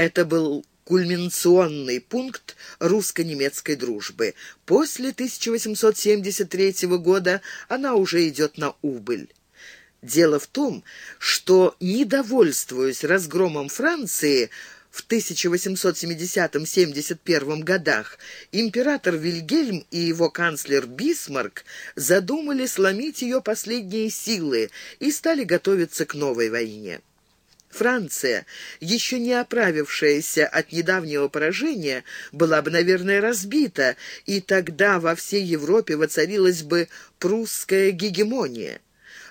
Это был кульминационный пункт русско-немецкой дружбы. После 1873 года она уже идет на убыль. Дело в том, что, недовольствуясь разгромом Франции, в 1870-71 годах император Вильгельм и его канцлер Бисмарк задумали сломить ее последние силы и стали готовиться к новой войне. Франция, еще не оправившаяся от недавнего поражения, была бы, наверное, разбита, и тогда во всей Европе воцарилась бы прусская гегемония.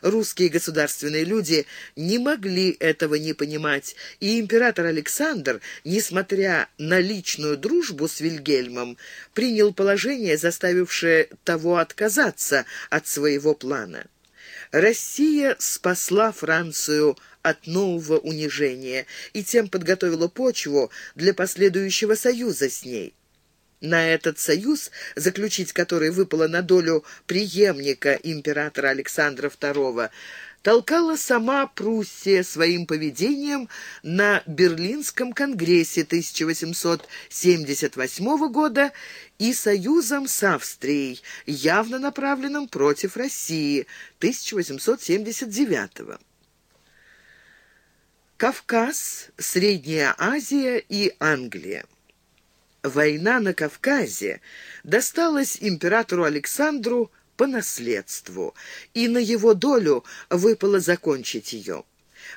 Русские государственные люди не могли этого не понимать, и император Александр, несмотря на личную дружбу с Вильгельмом, принял положение, заставившее того отказаться от своего плана. Россия спасла Францию от нового унижения и тем подготовила почву для последующего союза с ней. На этот союз, заключить который выпало на долю преемника императора Александра II, толкала сама Пруссия своим поведением на Берлинском конгрессе 1878 года и союзом с Австрией, явно направленным против России 1879 года. Кавказ, Средняя Азия и Англия. Война на Кавказе досталась императору Александру по наследству, и на его долю выпало закончить ее.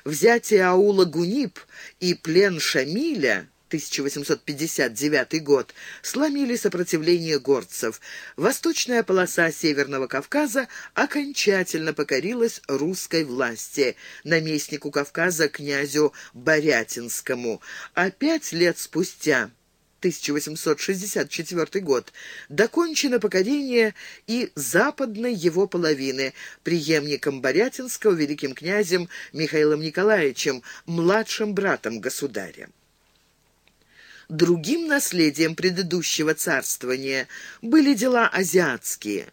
Взятие аула Гунип и плен Шамиля 1859 год, сломили сопротивление горцев. Восточная полоса Северного Кавказа окончательно покорилась русской власти, наместнику Кавказа князю Борятинскому. А пять лет спустя 1864 год, докончено покорение и западной его половины, преемником Борятинского великим князем Михаилом Николаевичем, младшим братом государя. Другим наследием предыдущего царствования были дела азиатские.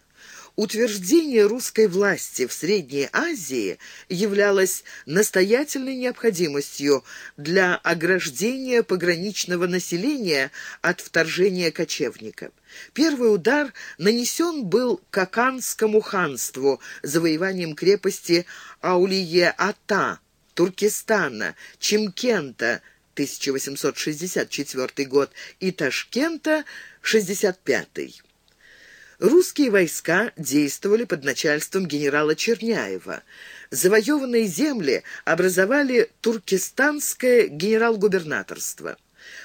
Утверждение русской власти в Средней Азии являлось настоятельной необходимостью для ограждения пограничного населения от вторжения кочевников. Первый удар нанесен был Каканскому ханству завоеванием крепости Аулие-Ата, Туркестана, Чимкента, 1864 год, и Ташкента, 65 Русские войска действовали под начальством генерала Черняева. Завоеванные земли образовали туркестанское генерал-губернаторство.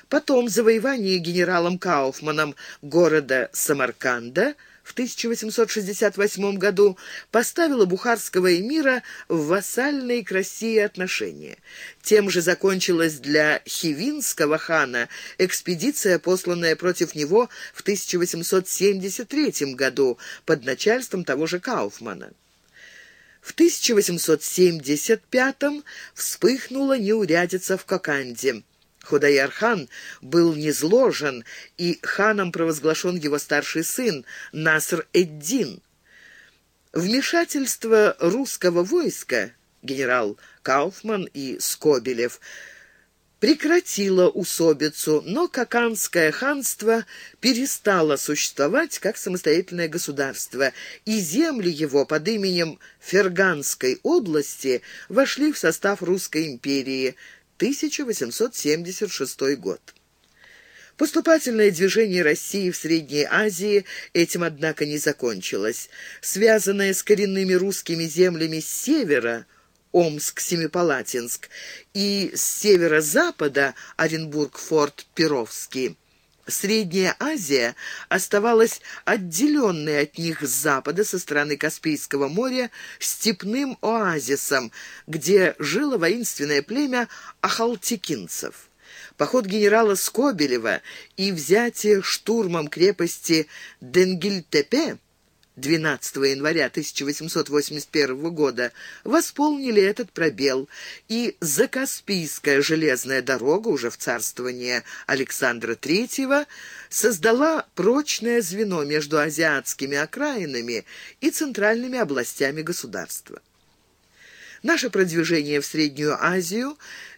Потом завоевание генералом Кауфманом города Самарканда – в 1868 году поставила бухарского эмира в вассальные к России отношения. Тем же закончилась для Хивинского хана экспедиция, посланная против него в 1873 году под начальством того же Кауфмана. В 1875 вспыхнула неурядица в Коканде. Худаяр-хан был низложен, и ханом провозглашен его старший сын Наср-эд-Дин. Вмешательство русского войска, генерал Кауфман и Скобелев, прекратило усобицу, но Каканское ханство перестало существовать как самостоятельное государство, и земли его под именем Ферганской области вошли в состав Русской империи – 1876 год. Поступательное движение России в Средней Азии этим, однако, не закончилось. Связанное с коренными русскими землями с севера, Омск-Семипалатинск, и с северо-запада, Оренбург-Форт-Перовский, Средняя Азия оставалась отделенной от них с запада со стороны Каспийского моря степным оазисом, где жило воинственное племя ахалтекинцев. Поход генерала Скобелева и взятие штурмом крепости Денгильтепе 12 января 1881 года восполнили этот пробел, и Закаспийская железная дорога уже в царствование Александра III создала прочное звено между азиатскими окраинами и центральными областями государства. Наше продвижение в Среднюю Азию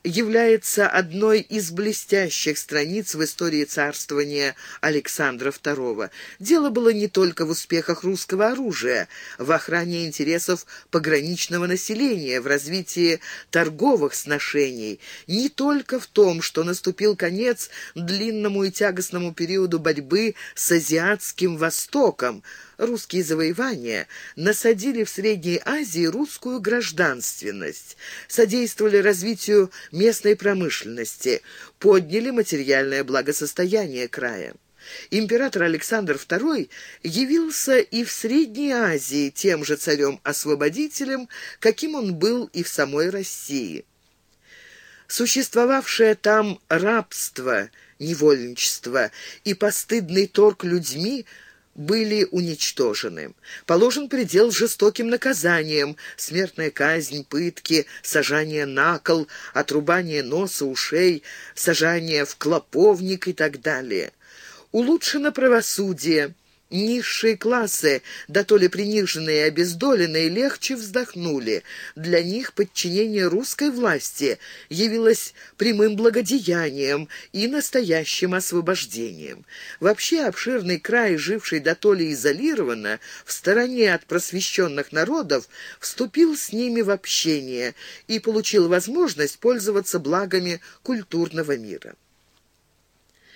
является одной из блестящих страниц в истории царствования Александра II. Дело было не только в успехах русского оружия, в охране интересов пограничного населения, в развитии торговых сношений, не только в том, что наступил конец длинному и тягостному периоду борьбы с Азиатским Востоком, русские завоевания насадили в Средней Азии русскую гражданственность, содействовали развитию местной промышленности, подняли материальное благосостояние края. Император Александр II явился и в Средней Азии тем же царем-освободителем, каким он был и в самой России. Существовавшее там рабство, невольничество и постыдный торг людьми – были уничтожены. Положен предел жестоким наказаниям, смертная казнь, пытки, сажание на кол, отрубание носа, ушей, сажание в клоповник и так далее. Улучшено правосудие – Низшие классы, да то ли приниженные и обездоленные, легче вздохнули. Для них подчинение русской власти явилось прямым благодеянием и настоящим освобождением. Вообще обширный край, живший да то ли изолированно, в стороне от просвещенных народов, вступил с ними в общение и получил возможность пользоваться благами культурного мира.